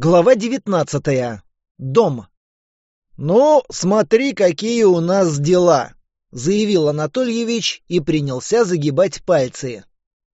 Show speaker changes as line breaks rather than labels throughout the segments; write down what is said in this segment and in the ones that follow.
Глава 19. Дом. «Ну, смотри, какие у нас дела», — заявил Анатольевич и принялся загибать пальцы.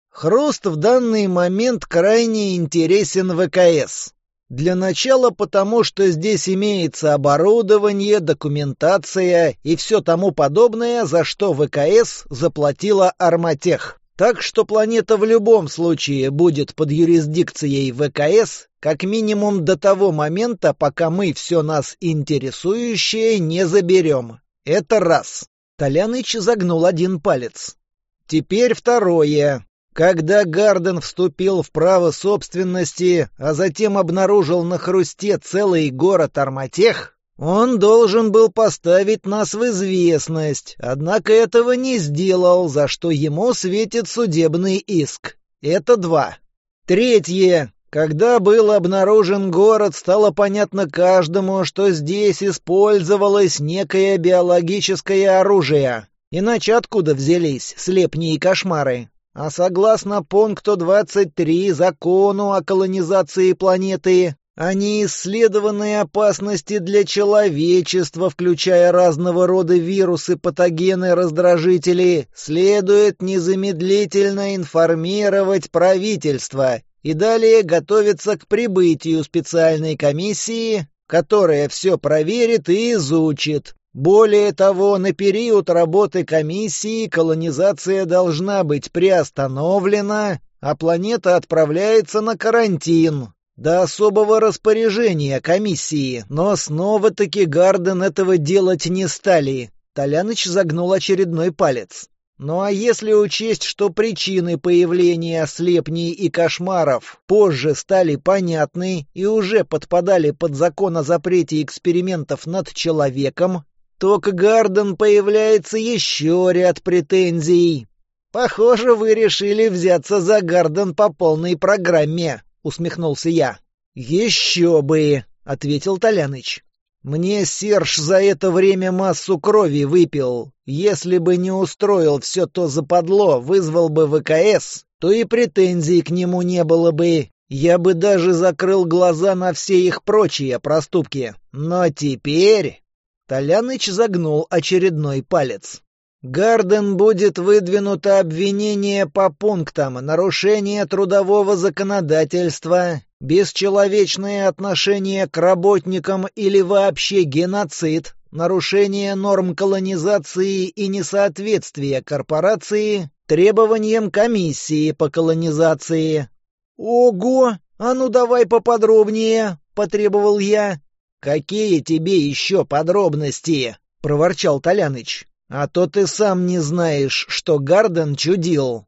«Хруст в данный момент крайне интересен ВКС. Для начала потому, что здесь имеется оборудование, документация и все тому подобное, за что ВКС заплатила Арматех». Так что планета в любом случае будет под юрисдикцией ВКС как минимум до того момента, пока мы все нас интересующее не заберем. Это раз. Толяныч загнул один палец. Теперь второе. Когда Гарден вступил в право собственности, а затем обнаружил на хрусте целый город Арматех, он должен был поставить нас в известность, однако этого не сделал, за что ему светит судебный иск. Это два. Третье. Когда был обнаружен город, стало понятно каждому, что здесь использовалось некое биологическое оружие. Иначе откуда взялись слепни и кошмары? А согласно пункту 23 закону о колонизации планеты, они исследованы опасности для человечества, включая разного рода вирусы, патогены, раздражители, следует незамедлительно информировать правительство и далее готовится к прибытию специальной комиссии, которая все проверит и изучит. Более того, на период работы комиссии колонизация должна быть приостановлена, а планета отправляется на карантин. До особого распоряжения комиссии, но снова-таки Гарден этого делать не стали. Толяныч загнул очередной палец. Ну а если учесть, что причины появления слепней и кошмаров позже стали понятны и уже подпадали под закон о запрете экспериментов над человеком, то к Гарден появляется еще ряд претензий. «Похоже, вы решили взяться за Гарден по полной программе», — усмехнулся я. «Еще бы», — ответил Толяныч. Мне Серж за это время массу крови выпил. Если бы не устроил все то западло, вызвал бы ВКС, то и претензий к нему не было бы. Я бы даже закрыл глаза на все их прочие проступки. Но теперь...» Толяныч загнул очередной палец. Гарден будет выдвинуто обвинение по пунктам нарушения трудового законодательства, бесчеловечные отношения к работникам или вообще геноцид, нарушение норм колонизации и несоответствие корпорации требованиям комиссии по колонизации. «Ого! А ну давай поподробнее!» — потребовал я. «Какие тебе еще подробности?» — проворчал Толяныч. «А то ты сам не знаешь, что Гарден чудил».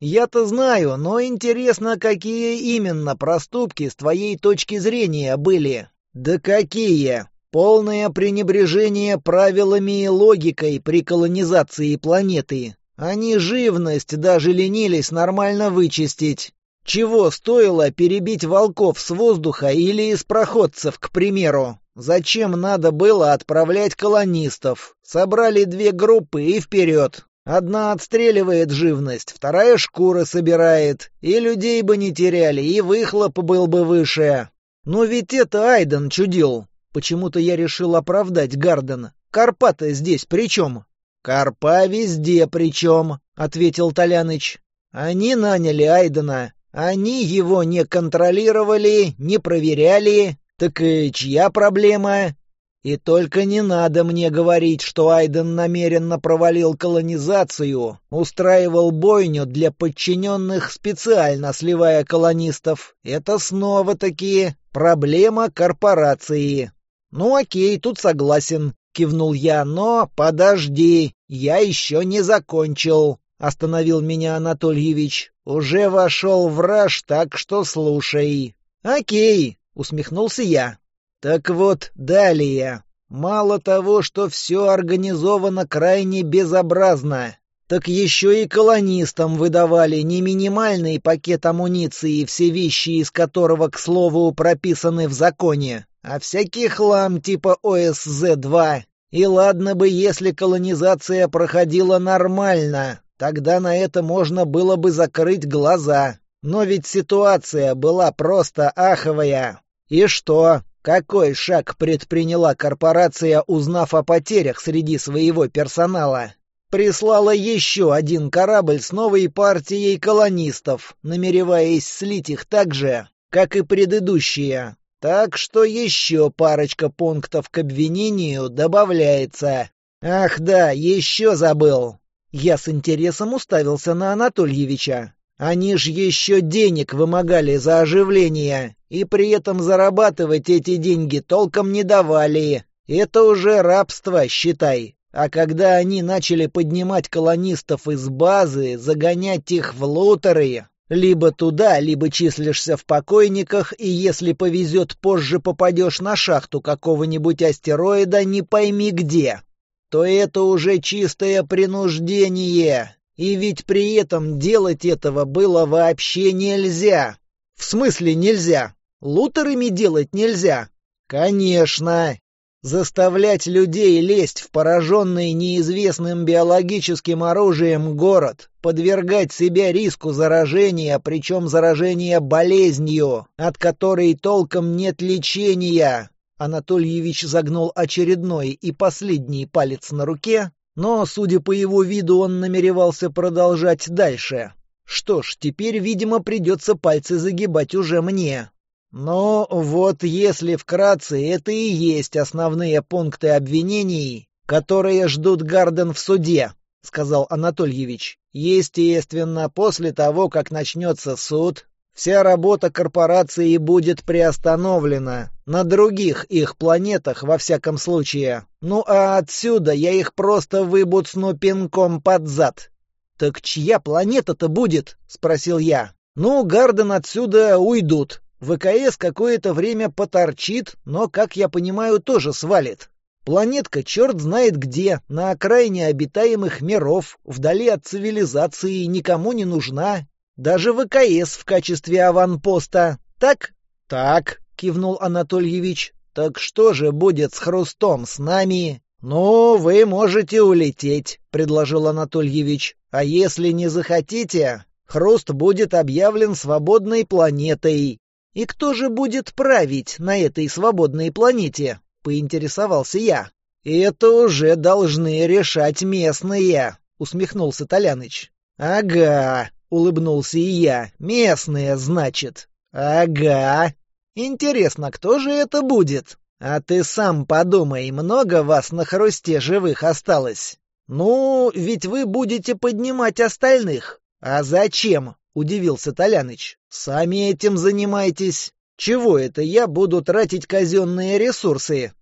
Я-то знаю, но интересно, какие именно проступки с твоей точки зрения были. Да какие? Полное пренебрежение правилами и логикой при колонизации планеты. Они живность даже ленились нормально вычистить. Чего стоило перебить волков с воздуха или из проходцев, к примеру? Зачем надо было отправлять колонистов? Собрали две группы и вперед. Одна отстреливает живность, вторая шкуры собирает. И людей бы не теряли, и выхлоп был бы выше. Но ведь это Айден чудил. Почему-то я решил оправдать Гардена. Карпаты здесь при чем? «Карпа везде при чем? — ответил Толяныч. «Они наняли Айдена. Они его не контролировали, не проверяли. Так и чья проблема? И только не надо мне говорить, что Айден намеренно провалил колонизацию, устраивал бойню для подчиненных специально сливая колонистов. Это снова-таки проблема корпорации. Ну окей, тут согласен, кивнул я, но подожди, я еще не закончил. Остановил меня Анатольевич. Уже вошел враж, так что слушай. Окей, усмехнулся я. Так вот, далее. Мало того, что все организовано крайне безобразно, так еще и колонистам выдавали не минимальный пакет амуниции, все вещи из которого, к слову, прописаны в законе, а всякий хлам типа ОСЗ-2. И ладно бы, если колонизация проходила нормально, тогда на это можно было бы закрыть глаза. Но ведь ситуация была просто аховая. И что? Какой шаг предприняла корпорация, узнав о потерях среди своего персонала? Прислала еще один корабль с новой партией колонистов, намереваясь слить их так же, как и предыдущие. Так что еще парочка пунктов к обвинению добавляется. Ах да, еще забыл. Я с интересом уставился на Анатольевича. Они ж еще денег вымогали за оживление и при этом зарабатывать эти деньги толком не давали. Это уже рабство, считай. А когда они начали поднимать колонистов из базы, загонять их в лотеры, либо туда, либо числишься в покойниках, и если повезет, позже попадешь на шахту какого-нибудь астероида, не пойми где, то это уже чистое принуждение. И ведь при этом делать этого было вообще нельзя. В смысле нельзя? Лутерами делать нельзя. Конечно. Заставлять людей лезть в пораженный неизвестным биологическим оружием город, подвергать себя риску заражения, причем заражения болезнью, от которой толком нет лечения. Анатольевич загнул очередной и последний палец на руке, но, судя по его виду, он намеревался продолжать дальше. Что ж, теперь, видимо, придется пальцы загибать уже мне. Но вот если вкратце, это и есть основные пункты обвинений, которые ждут Гарден в суде, — сказал Анатольевич. Естественно, после того, как начнется суд, вся работа корпорации будет приостановлена. На других их планетах, во всяком случае. Ну а отсюда я их просто выбуцну пинком под зад. «Так чья планета-то будет?» — спросил я. «Ну, Гарден отсюда уйдут. ВКС какое-то время поторчит, но, как я понимаю, тоже свалит. Планетка черт знает где, на окраине обитаемых миров, вдали от цивилизации, никому не нужна. Даже ВКС в качестве аванпоста. Так? Так, кивнул Анатольевич. Так что же будет с Хрустом, с нами? Ну, вы можете улететь, предложил Анатольевич. А если не захотите, Хруст будет объявлен свободной планетой. «И кто же будет править на этой свободной планете?» — поинтересовался я. И «Это уже должны решать местные», — усмехнулся Толяныч. «Ага», — улыбнулся и я, — «местные, значит». «Ага. Интересно, кто же это будет? А ты сам подумай, много вас на хрусте живых осталось? Ну, ведь вы будете поднимать остальных. А зачем? — удивился Толяныч. «Сами этим занимайтесь. Чего это я буду тратить казенные ресурсы?»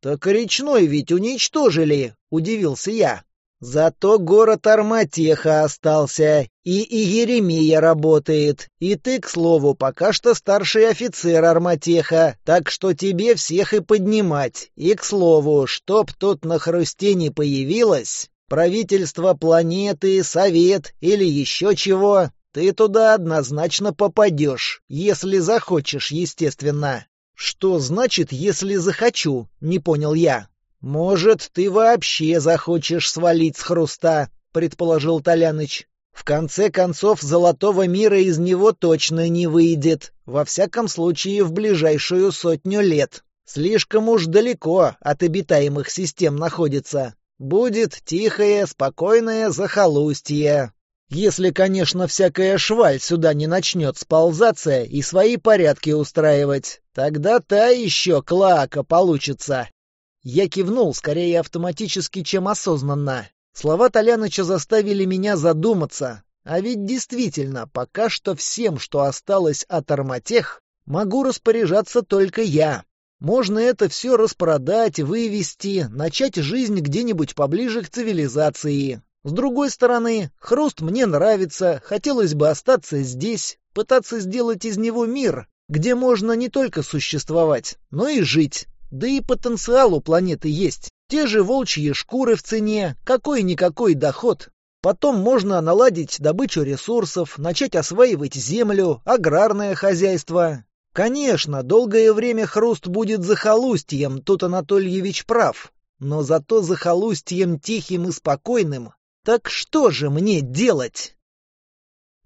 «Так речной ведь уничтожили», — удивился я. «Зато город Арматеха остался, и Иеремия работает, и ты, к слову, пока что старший офицер Арматеха, так что тебе всех и поднимать. И, к слову, чтоб тут на хрусте не появилось, правительство планеты, совет или еще чего, ты туда однозначно попадешь, если захочешь, естественно. Что значит, если захочу, не понял я. Может, ты вообще захочешь свалить с хруста, предположил Толяныч. В конце концов, золотого мира из него точно не выйдет, во всяком случае в ближайшую сотню лет. Слишком уж далеко от обитаемых систем находится. Будет тихое, спокойное захолустье, если, конечно, всякая шваль сюда не начнет сползаться и свои порядки устраивать, тогда та еще клака получится. Я кивнул скорее автоматически, чем осознанно. Слова Толяныча заставили меня задуматься. А ведь действительно, пока что всем, что осталось от арматех, могу распоряжаться только я. Можно это все распродать, вывести, начать жизнь где-нибудь поближе к цивилизации. С другой стороны, хруст мне нравится, хотелось бы остаться здесь, пытаться сделать из него мир, где можно не только существовать, но и жить. Да и потенциал у планеты есть. Те же волчьи шкуры в цене, какой-никакой доход. Потом можно наладить добычу ресурсов, начать осваивать землю, аграрное хозяйство. Конечно, долгое время хруст будет захолустьем, тут Анатольевич прав. Но зато захолустьем тихим и спокойным, так что же мне делать?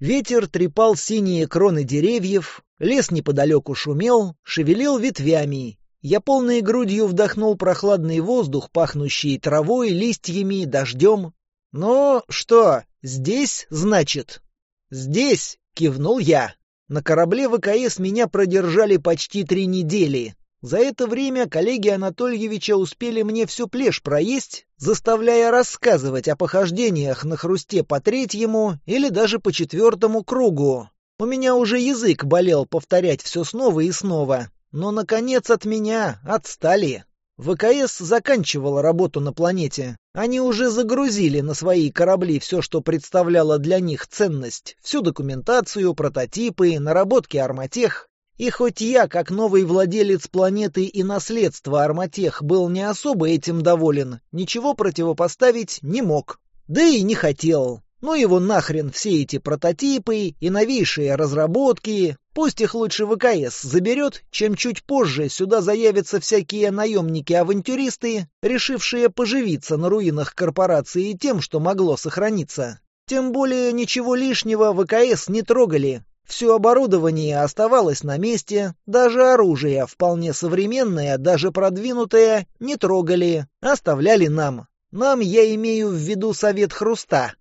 Ветер трепал синие кроны деревьев, лес неподалеку шумел, шевелил ветвями. Я полной грудью вдохнул прохладный воздух, пахнущий травой, листьями, дождем. «Ну что, здесь, значит?» «Здесь!» — кивнул я. На корабле ВКС меня продержали почти три недели. За это время коллеги Анатольевича успели мне всю плешь проесть, заставляя рассказывать о похождениях на хрусте по третьему или даже по четвертому кругу. У меня уже язык болел повторять все снова и снова. Но, наконец, от меня отстали. ВКС заканчивала работу на планете. Они уже загрузили на свои корабли все, что представляло для них ценность. Всю документацию, прототипы, наработки арматех. И хоть я, как новый владелец планеты и наследства Арматех, был не особо этим доволен, ничего противопоставить не мог. Да и не хотел. Ну его нахрен все эти прототипы и новейшие разработки. Пусть их лучше ВКС заберет, чем чуть позже сюда заявятся всякие наемники-авантюристы, решившие поживиться на руинах корпорации тем, что могло сохраниться. Тем более ничего лишнего ВКС не трогали, все оборудование оставалось на месте, даже оружие, вполне современное, даже продвинутое, не трогали, оставляли нам. Нам я имею в виду Совет Хруста.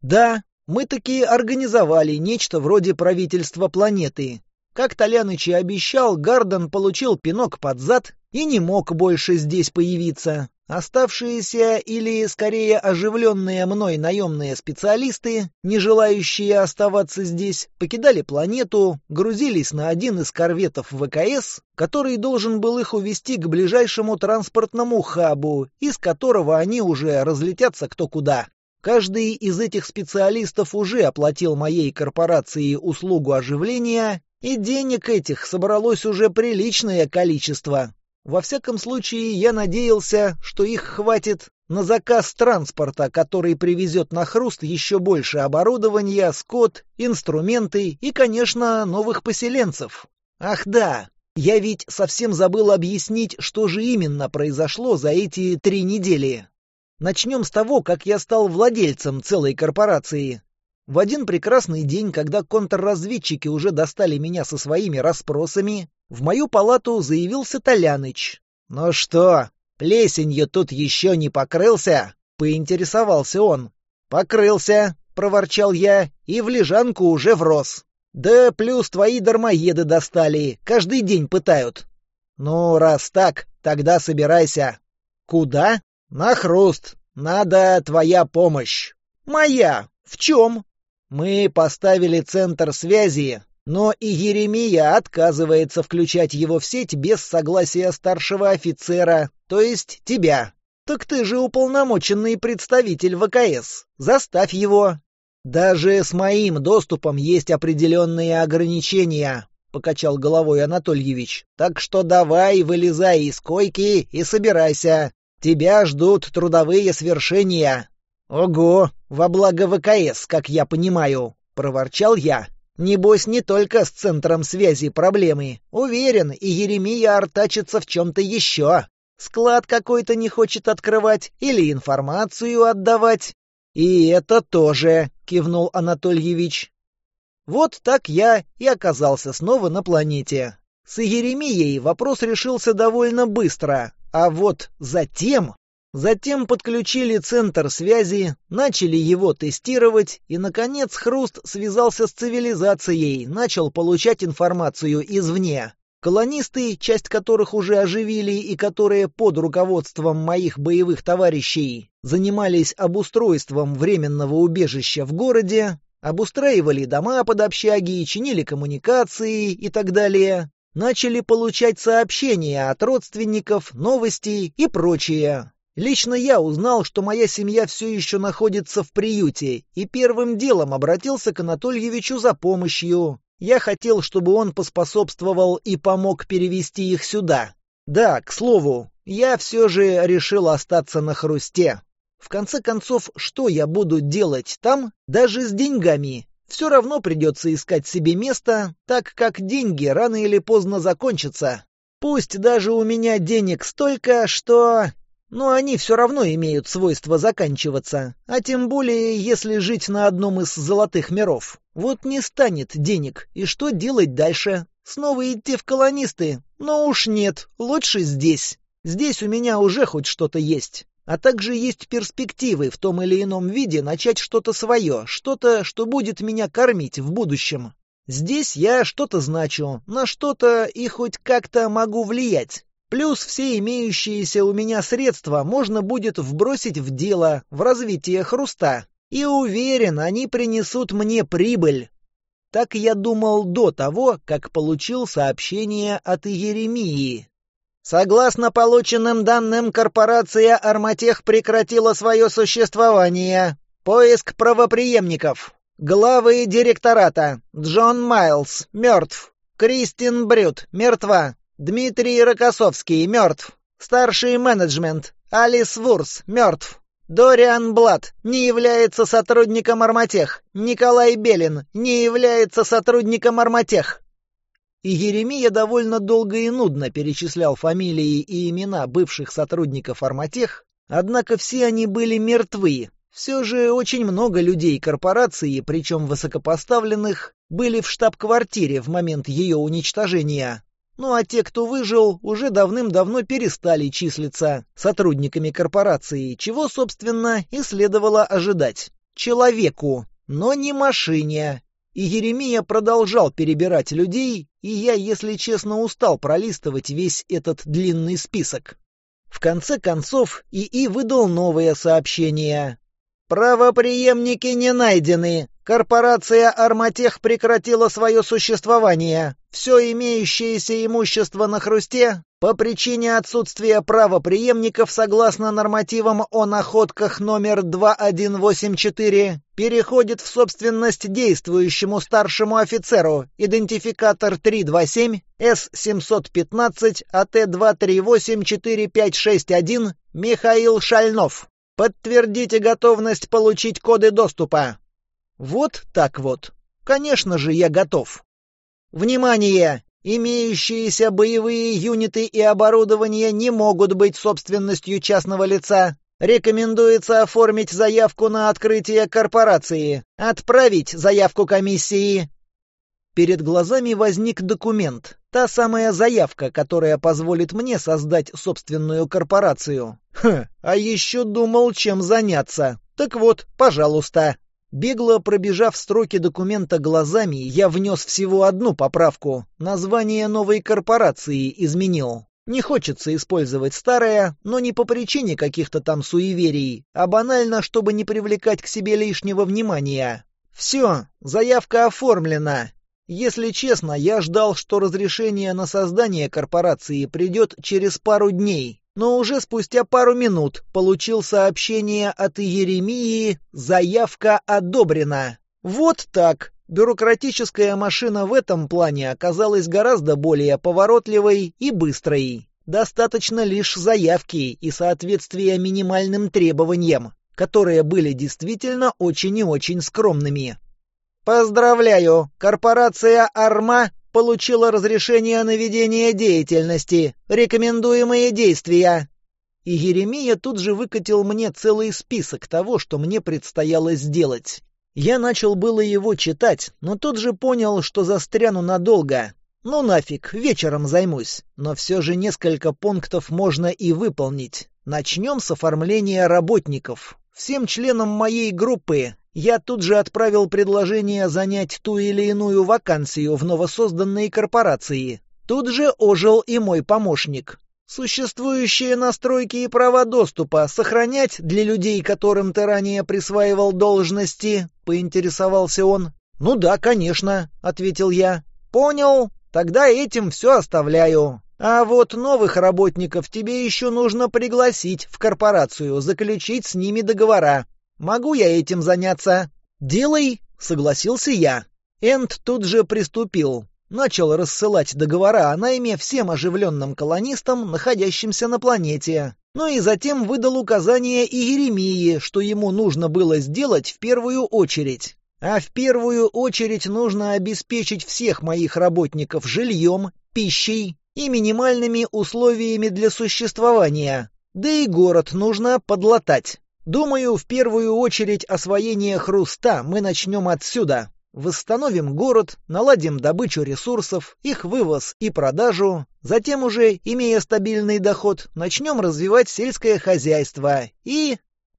Да, мы такие организовали нечто вроде правительства планеты. Как Толяныч и обещал, Гарден получил пинок под зад и не мог больше здесь появиться. Оставшиеся или, скорее, оживленные мной наемные специалисты, не желающие оставаться здесь, покидали планету, грузились на один из корветов ВКС, который должен был их увезти к ближайшему транспортному хабу, из которого они уже разлетятся кто куда. Каждый из этих специалистов уже оплатил моей корпорации услугу оживления, и денег этих собралось уже приличное количество, во всяком случае, я надеялся, что их хватит на заказ транспорта, который привезет на хруст еще больше оборудования, скот, инструменты и, конечно, новых поселенцев. Ах да, я ведь совсем забыл объяснить, что же именно произошло за эти три недели. Начнем с того, как я стал владельцем целой корпорации. В один прекрасный день, когда контрразведчики уже достали меня со своими расспросами, в мою палату заявился Толяныч. «Ну что, плесенью тут еще не покрылся?» — поинтересовался он. «Покрылся», — проворчал я, и в лежанку уже врос. «Да плюс твои дармоеды достали, каждый день пытают». «Ну, раз так, тогда собирайся». «Куда?» «На хруст. Надо твоя помощь». «Моя? В чем?» Мы поставили центр связи, но и Еремия отказывается включать его в сеть без согласия старшего офицера, то есть тебя. Так ты же уполномоченный представитель ВКС. Заставь его. Даже с моим доступом есть определенные ограничения, покачал головой Анатольевич. Так что давай, вылезай из койки и собирайся. Тебя ждут трудовые свершения. «Ого, во благо ВКС, как я понимаю», — проворчал я. «Небось, не только с центром связи проблемы. Уверен, и Еремия артачится в чем-то еще. Склад какой-то не хочет открывать или информацию отдавать». «И это тоже», — кивнул Анатольевич. Вот так я и оказался снова на планете. С Еремией вопрос решился довольно быстро, а вот затем... Затем подключили центр связи, начали его тестировать, и, наконец, Хруст связался с цивилизацией, начал получать информацию извне. Колонисты, часть которых уже оживили и которые под руководством моих боевых товарищей занимались обустройством временного убежища в городе, обустраивали дома под общаги, чинили коммуникации и так далее, начали получать сообщения от родственников, новости и прочее. Лично я узнал, что моя семья все еще находится в приюте, и первым делом обратился к Анатольевичу за помощью. Я хотел, чтобы он поспособствовал и помог перевести их сюда. Да, к слову, я все же решил остаться на хрусте. В конце концов, что я буду делать там, даже с деньгами? Все равно придется искать себе место, так как деньги рано или поздно закончатся. Пусть даже у меня денег столько, что... Но они все равно имеют свойство заканчиваться, а тем более, если жить на одном из золотых миров. Вот не станет денег, и что делать дальше? Снова идти в колонисты? Но уж нет, лучше здесь. Здесь у меня уже хоть что-то есть. А также есть перспективы в том или ином виде начать что-то свое, что-то, что будет меня кормить в будущем. Здесь я что-то значу, на что-то и хоть как-то могу влиять. Плюс все имеющиеся у меня средства можно будет вбросить в дело, в развитие хруста. И уверен, они принесут мне прибыль. Так я думал до того, как получил сообщение от Еремии. Согласно полученным данным, корпорация «Арматех» прекратила свое существование. Поиск правоприемников. Главы директората. Джон Майлз. Мертв. Кристин Брют. Мертва. Дмитрий Рокоссовский мертв. Старший менеджмент. Алис Вурс мертв. Дориан Блад не является сотрудником Арматех. Николай Белин не является сотрудником Арматех. И Еремия довольно долго и нудно перечислял фамилии и имена бывших сотрудников Арматех, однако все они были мертвы. Все же очень много людей корпорации, причем высокопоставленных, были в штаб-квартире в момент ее уничтожения. Ну а те, кто выжил, уже давным-давно перестали числиться сотрудниками корпорации, чего, собственно, и следовало ожидать. Человеку, но не машине. И Еремия продолжал перебирать людей, и я, если честно, устал пролистывать весь этот длинный список. В конце концов ИИ выдал новое сообщение. «Правоприемники не найдены. Корпорация «Арматех» прекратила свое существование. Все имеющееся имущество на хрусте по причине отсутствия правоприемников согласно нормативам о находках номер 2184 переходит в собственность действующему старшему офицеру, идентификатор 327 С-715 АТ-2384561 Михаил Шальнов. Подтвердите готовность получить коды доступа. Вот так вот. Конечно же, я готов. Внимание! Имеющиеся боевые юниты и оборудование не могут быть собственностью частного лица. Рекомендуется оформить заявку на открытие корпорации. Отправить заявку комиссии. Перед глазами возник документ. Та самая заявка, которая позволит мне создать собственную корпорацию. Хм, а еще думал, чем заняться. Так вот, пожалуйста. Бегло пробежав строки документа глазами, я внес всего одну поправку. Название новой корпорации изменил. Не хочется использовать старое, но не по причине каких-то там суеверий, а банально, чтобы не привлекать к себе лишнего внимания. Все, заявка оформлена. Если честно, я ждал, что разрешение на создание корпорации придет через пару дней но уже спустя пару минут получил сообщение от Еремии «Заявка одобрена». Вот так. Бюрократическая машина в этом плане оказалась гораздо более поворотливой и быстрой. Достаточно лишь заявки и соответствия минимальным требованиям, которые были действительно очень и очень скромными. «Поздравляю! Корпорация «Арма» получила разрешение на ведение деятельности, рекомендуемые действия». И Еремия тут же выкатил мне целый список того, что мне предстояло сделать. Я начал было его читать, но тут же понял, что застряну надолго. Ну нафиг, вечером займусь. Но все же несколько пунктов можно и выполнить. Начнем с оформления работников. Всем членам моей группы я тут же отправил предложение занять ту или иную вакансию в новосозданной корпорации. Тут же ожил и мой помощник. Существующие настройки и права доступа сохранять для людей, которым ты ранее присваивал должности, поинтересовался он. Ну да, конечно, ответил я. Понял, тогда этим все оставляю. А вот новых работников тебе еще нужно пригласить в корпорацию, заключить с ними договора. Могу я этим заняться? Делай, согласился я. Энд тут же приступил. Начал рассылать договора о найме всем оживленным колонистам, находящимся на планете. Ну и затем выдал указание и Еремии, что ему нужно было сделать в первую очередь. А в первую очередь нужно обеспечить всех моих работников жильем, пищей и минимальными условиями для существования. Да и город нужно подлатать. Думаю, в первую очередь освоение хруста мы начнем отсюда. Восстановим город, наладим добычу ресурсов, их вывоз и продажу. Затем уже, имея стабильный доход, начнем развивать сельское хозяйство. И...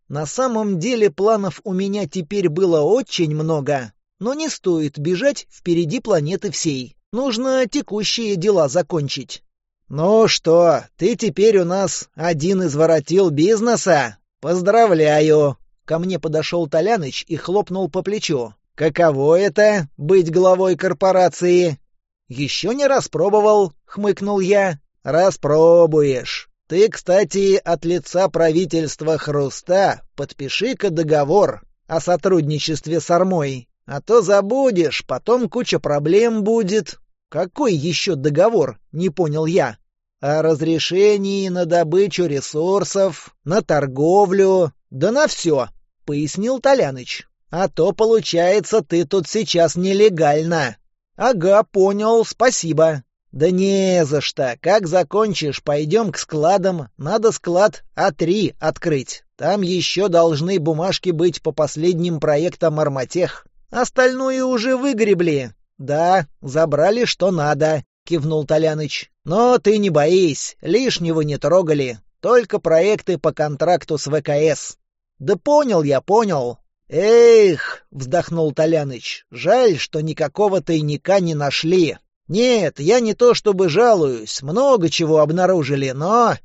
На самом деле планов у меня теперь было очень много. Но не стоит бежать впереди планеты всей. Нужно текущие дела закончить. «Ну что, ты теперь у нас один из воротил бизнеса?» «Поздравляю!» Ко мне подошел Толяныч и хлопнул по плечу. «Каково это — быть главой корпорации?» «Еще не распробовал», — хмыкнул я. «Распробуешь. Ты, кстати, от лица правительства Хруста подпиши-ка договор о сотрудничестве с Армой. А то забудешь, потом куча проблем будет». «Какой еще договор?» — не понял я о разрешении на добычу ресурсов, на торговлю, да на все», — пояснил Толяныч. «А то, получается, ты тут сейчас нелегально». «Ага, понял, спасибо». «Да не за что. Как закончишь, пойдем к складам. Надо склад А3 открыть. Там еще должны бумажки быть по последним проектам «Арматех». Остальное уже выгребли. Да, забрали что надо кивнул Толяныч. «Но ты не боись, лишнего не трогали, только проекты по контракту с ВКС». «Да понял я, понял». «Эх!» — вздохнул Толяныч. «Жаль, что никакого тайника не нашли. Нет, я не то чтобы жалуюсь, много чего обнаружили, но...»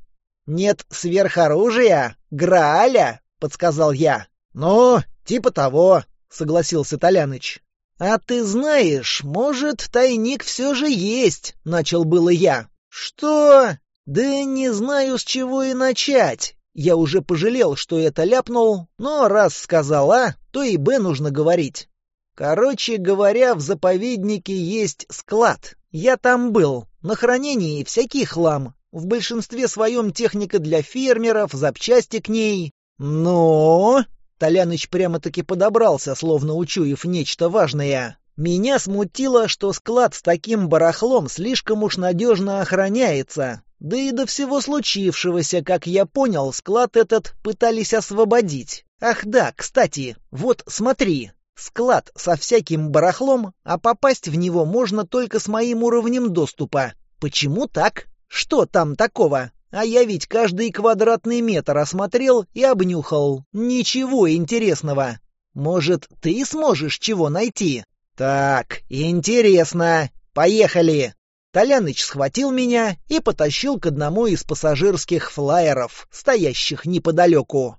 «Нет сверхоружия? Грааля?» — подсказал я. «Ну, типа того», — согласился Толяныч. «А ты знаешь, может, тайник все же есть», — начал было я. «Что?» «Да не знаю, с чего и начать. Я уже пожалел, что это ляпнул, но раз сказал «А», то и «Б» нужно говорить. Короче говоря, в заповеднике есть склад. Я там был, на хранении всякий хлам. В большинстве своем техника для фермеров, запчасти к ней. Но... Толяныч прямо-таки подобрался, словно учуяв нечто важное. Меня смутило, что склад с таким барахлом слишком уж надежно охраняется. Да и до всего случившегося, как я понял, склад этот пытались освободить. Ах да, кстати, вот смотри. Склад со всяким барахлом, а попасть в него можно только с моим уровнем доступа. Почему так? Что там такого? А я ведь каждый квадратный метр осмотрел и обнюхал. Ничего интересного. Может, ты сможешь чего найти? Так, интересно. Поехали. Толяныч схватил меня и потащил к одному из пассажирских флайеров, стоящих неподалеку.